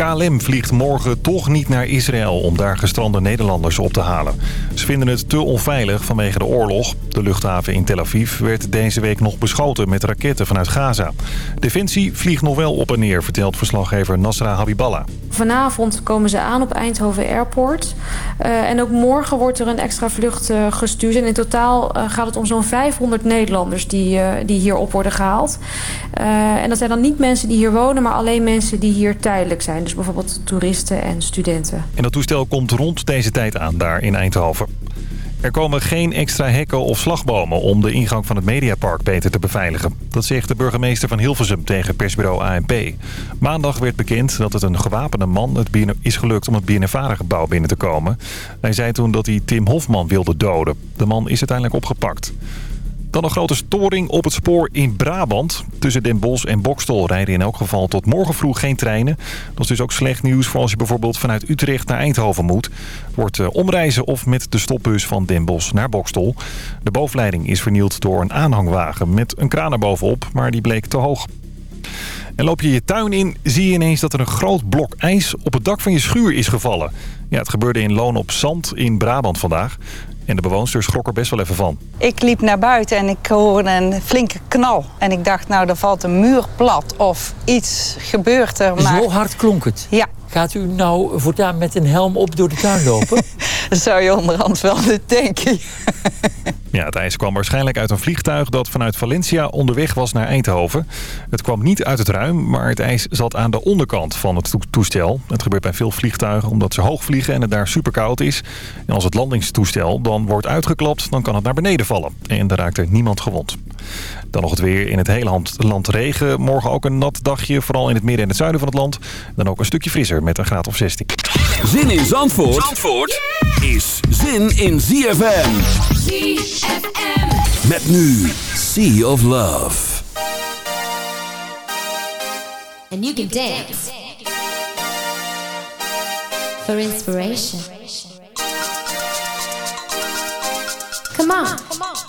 KLM vliegt morgen toch niet naar Israël om daar gestrande Nederlanders op te halen. Ze vinden het te onveilig vanwege de oorlog. De luchthaven in Tel Aviv werd deze week nog beschoten met raketten vanuit Gaza. Defensie vliegt nog wel op en neer, vertelt verslaggever Nasra Habiballah. Vanavond komen ze aan op Eindhoven Airport. Uh, en ook morgen wordt er een extra vlucht uh, gestuurd. En in totaal uh, gaat het om zo'n 500 Nederlanders die, die hierop worden gehaald. en dat zijn dan niet mensen die hier wonen, maar alleen mensen die hier tijdelijk zijn. Dus bijvoorbeeld toeristen en studenten. En dat toestel komt rond deze tijd aan daar in Eindhoven. Er komen geen extra hekken of slagbomen om de ingang van het Mediapark beter te beveiligen. Dat zegt de burgemeester van Hilversum tegen persbureau ANP. Maandag werd bekend dat het een gewapende man het is gelukt om het BNNVARA-gebouw binnen te komen. Hij zei toen dat hij Tim Hofman wilde doden. De man is uiteindelijk opgepakt. Dan een grote storing op het spoor in Brabant. Tussen Den Bosch en Bokstol rijden in elk geval tot morgen vroeg geen treinen. Dat is dus ook slecht nieuws voor als je bijvoorbeeld vanuit Utrecht naar Eindhoven moet. Wordt uh, omreizen of met de stopbus van Den Bosch naar Bokstol. De bovenleiding is vernield door een aanhangwagen met een kraan erbovenop, maar die bleek te hoog. En loop je je tuin in, zie je ineens dat er een groot blok ijs op het dak van je schuur is gevallen. Ja, het gebeurde in Loon op Zand in Brabant vandaag. En de bewoonster schrok er best wel even van. Ik liep naar buiten en ik hoorde een flinke knal. En ik dacht, nou, er valt een muur plat of iets gebeurt er. Maar... Zo hard klonk het? Ja. Gaat u nou voortaan met een helm op door de tuin lopen? dat zou je onderhand wel denken. Ja, het ijs kwam waarschijnlijk uit een vliegtuig dat vanuit Valencia onderweg was naar Eindhoven. Het kwam niet uit het ruim, maar het ijs zat aan de onderkant van het toestel. Het gebeurt bij veel vliegtuigen omdat ze hoog vliegen en het daar super koud is. En als het landingstoestel dan wordt uitgeklapt, dan kan het naar beneden vallen. En daar raakt er niemand gewond. Dan nog het weer in het hele land regen. Morgen ook een nat dagje, vooral in het midden en het zuiden van het land. Dan ook een stukje frisser met een graad of 16. Zin in Zandvoort, Zandvoort is zin in ZFM. ZFM. Met nu Sea of Love. And you can dance. For inspiration. Come on.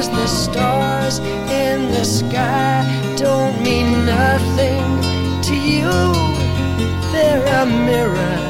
'Cause the stars in the sky don't mean nothing to you. They're a mirror.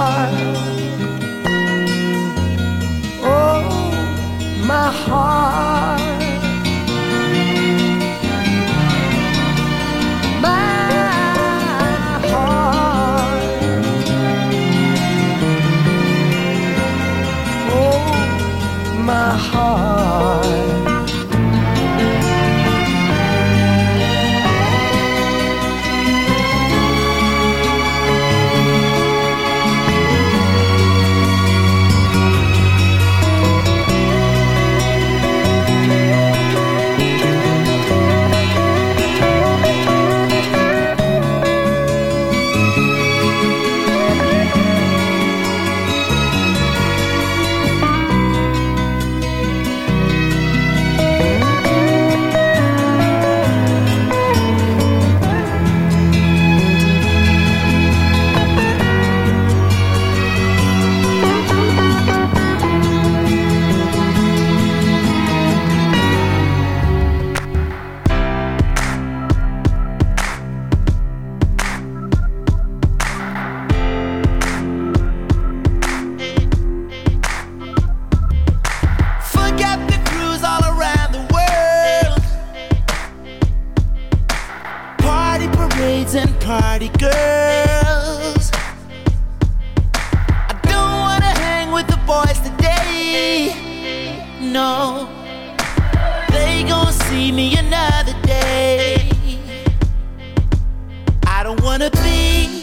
know they gon' see me another day. I don't wanna be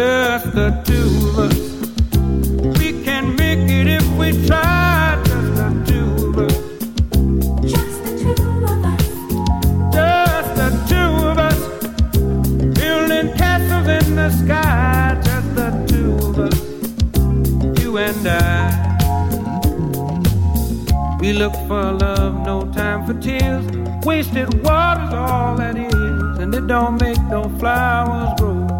just the two of us. We can make it if we try, just the two of us. Just the two of us. Just the two of us. Building castles in the sky, just the two of us. You and I. We look for love, no time for tears. Wasted water's all that is, and it don't make no flowers grow.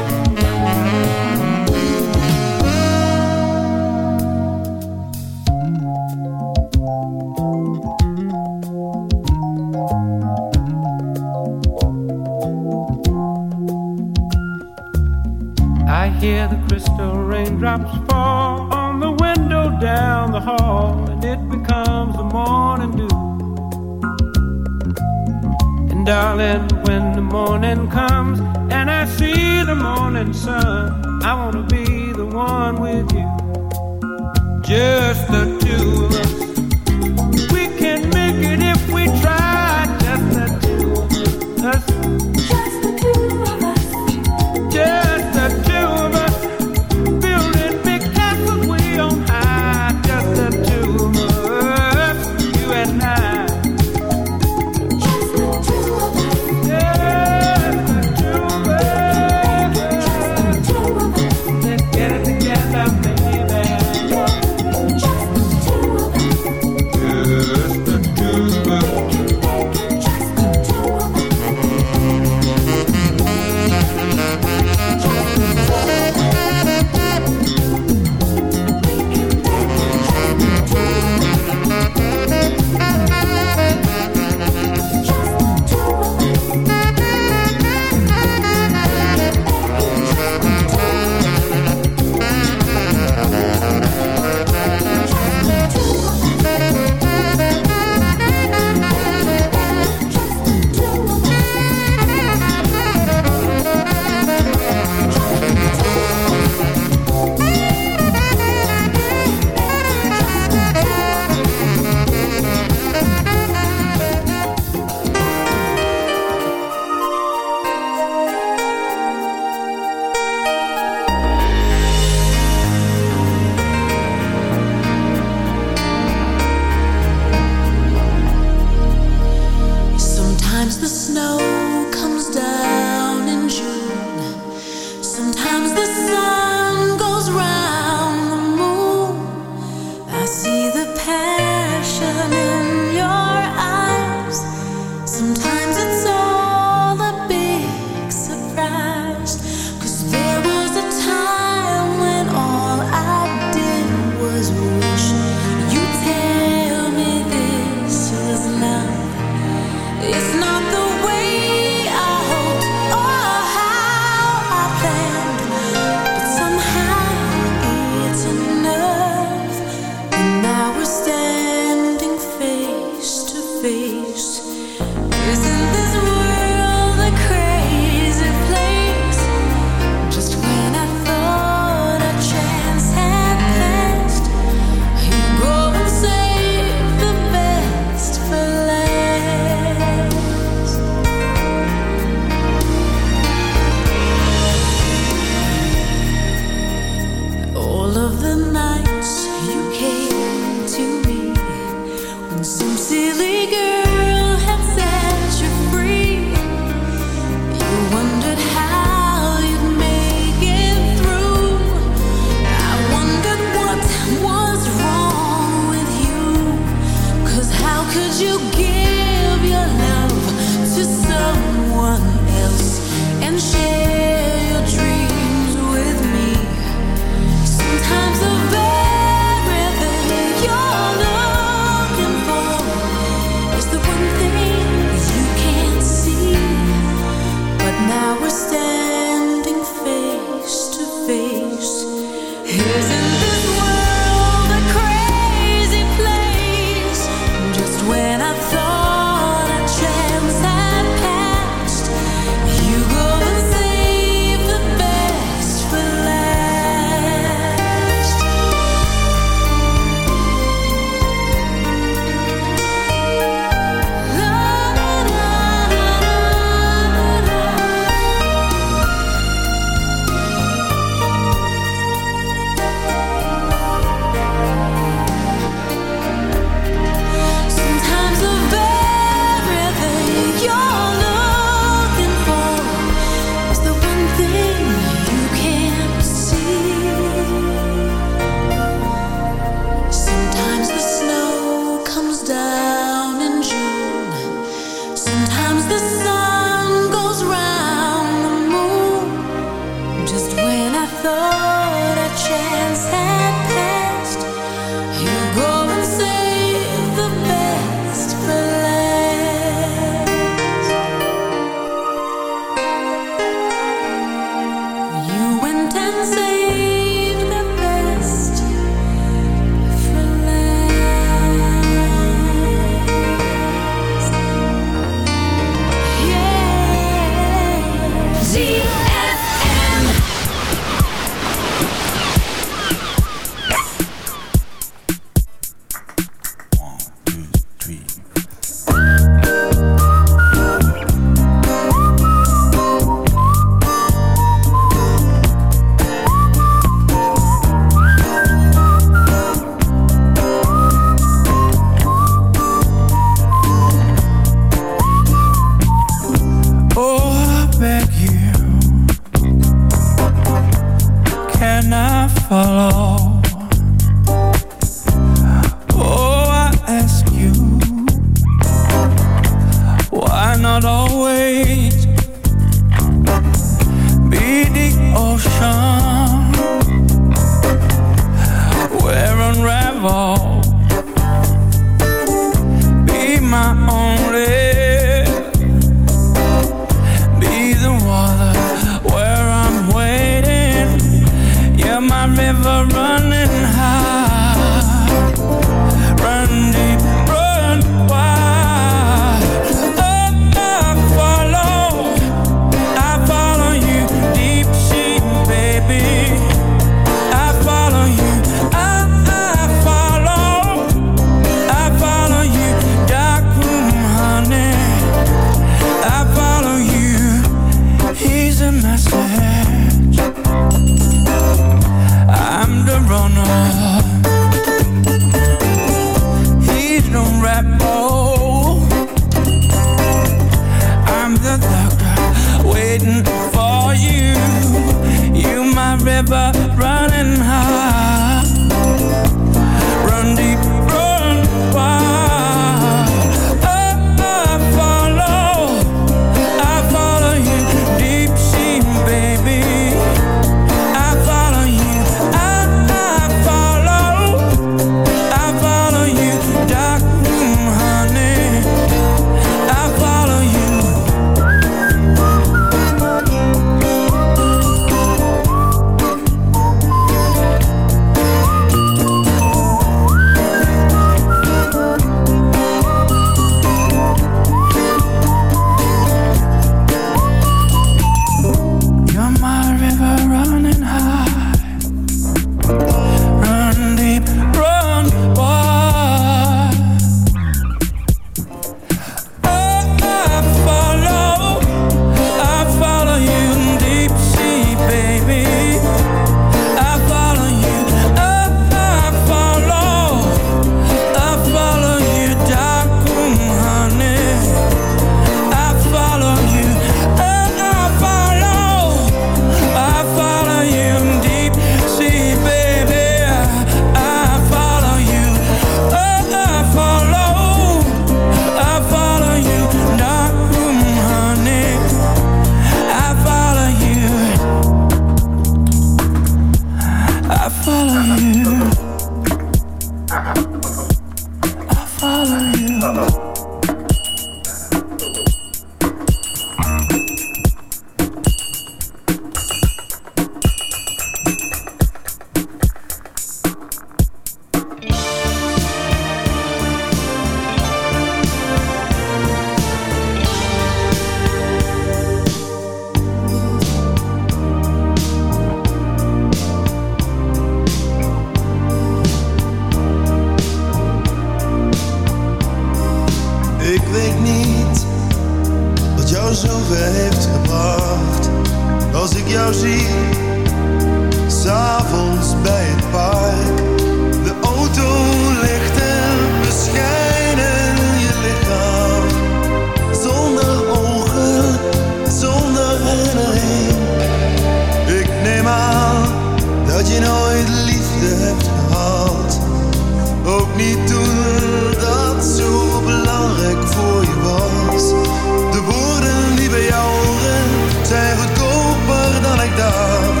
Ik dacht.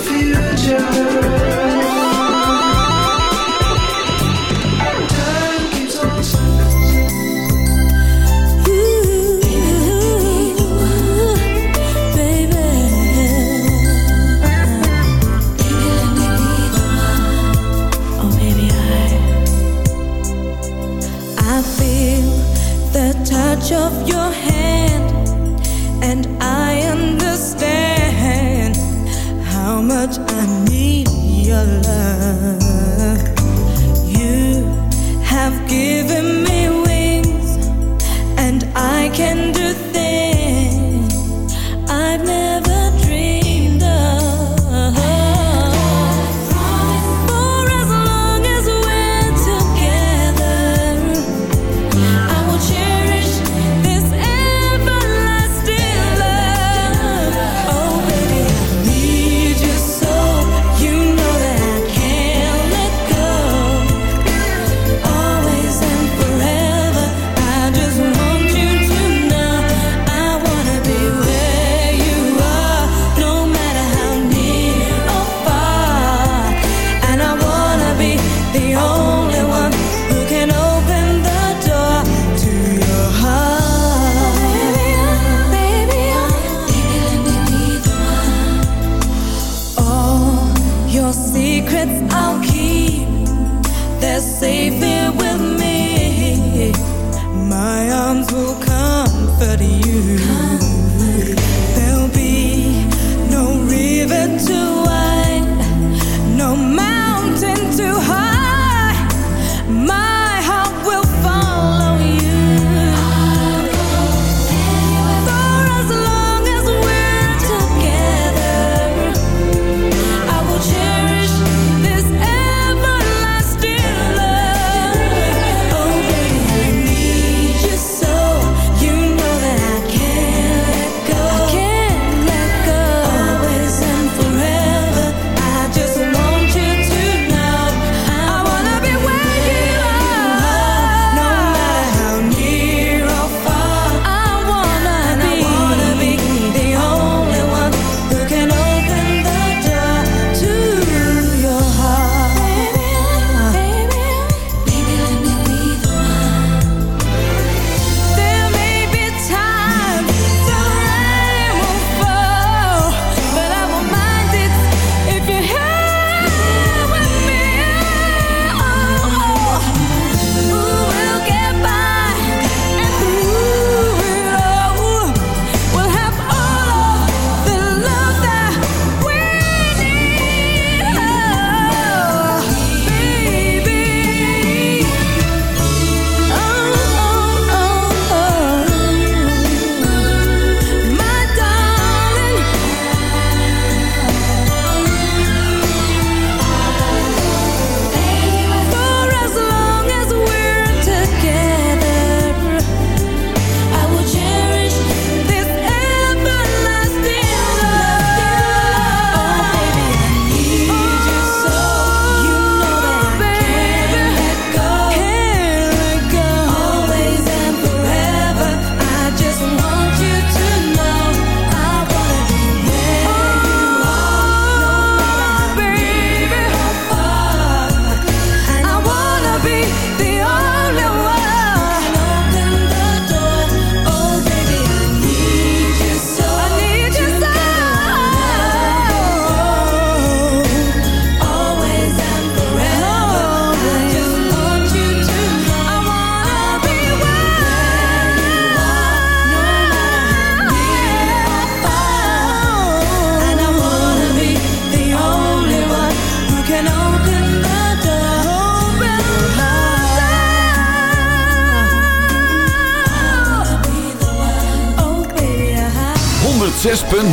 Future.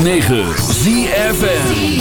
106.9 ZFN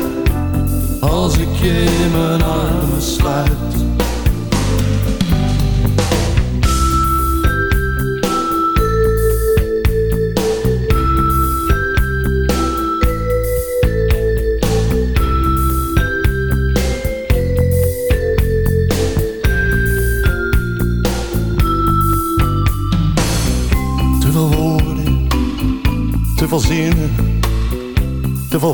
als ik je in mijn sluit. Te veel woorden, te veel te veel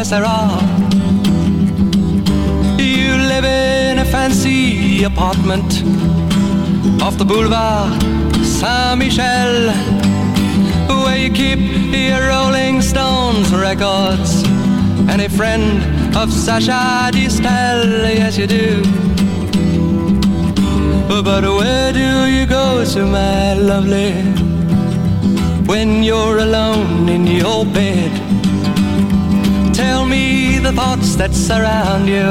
Yes, there are. You live in a fancy apartment off the boulevard Saint Michel where you keep your Rolling Stones records and a friend of Sacha Distel, yes you do. But where do you go to, my lovely, when you're alone in your bed? The thoughts that surround you.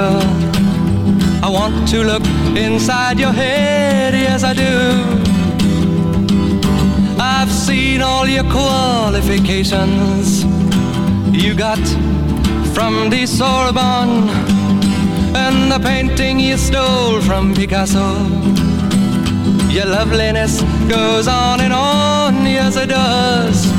I want to look inside your head, yes I do. I've seen all your qualifications you got from the Sorbonne and the painting you stole from Picasso. Your loveliness goes on and on, yes it does.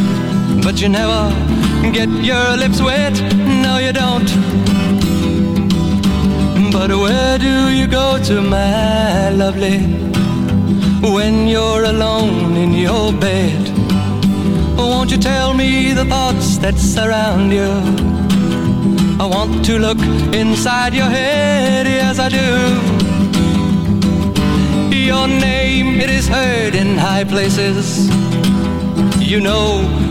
but you never get your lips wet. No, you don't. But where do you go to, my lovely, when you're alone in your bed? Won't you tell me the thoughts that surround you? I want to look inside your head, yes I do. Your name, it is heard in high places. You know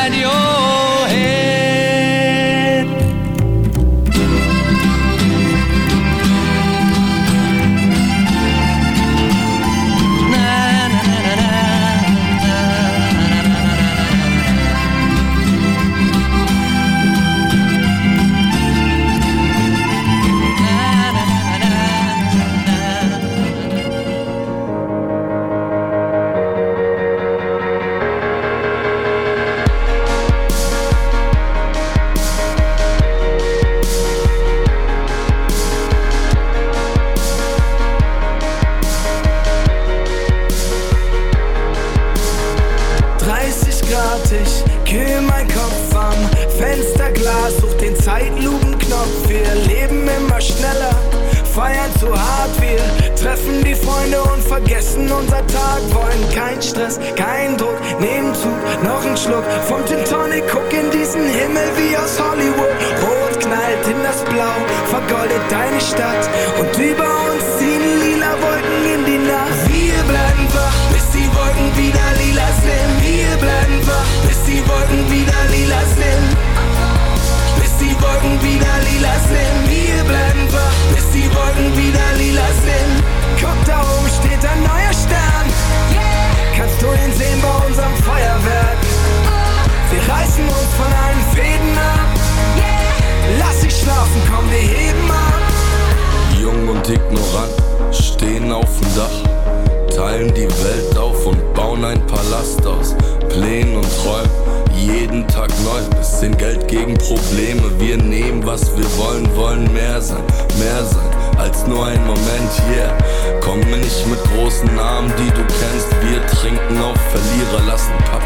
Schluck vom Gin Tonic. Guck in diesen Himmel wie aus Hollywood. Rot knallt in das Blau, vergoldet deine Stadt. Und über uns ziehen lila Wolken in die Nacht. Wir bleiben wach, bis die Wolken wieder lila sind. Wir bleiben wach, bis die Wolken wieder lila sind. Bis die Wolken wieder lila sind. Reißen uns von allen Fäden ab. Lass dich schlafen, komm, wir heben ab. Jung und ignorant, stehen auf dem Dach, teilen die Welt auf und bauen ein Palast aus Plänen und Träumen. Jeden Tag neu, bisschen Geld gegen Probleme. Wir nehmen, was wir wollen, wollen mehr sein, mehr sein als nur ein Moment, yeah. Komm mir nicht mit großen Namen, die du kennst. Wir trinken auf Verlierer, lassen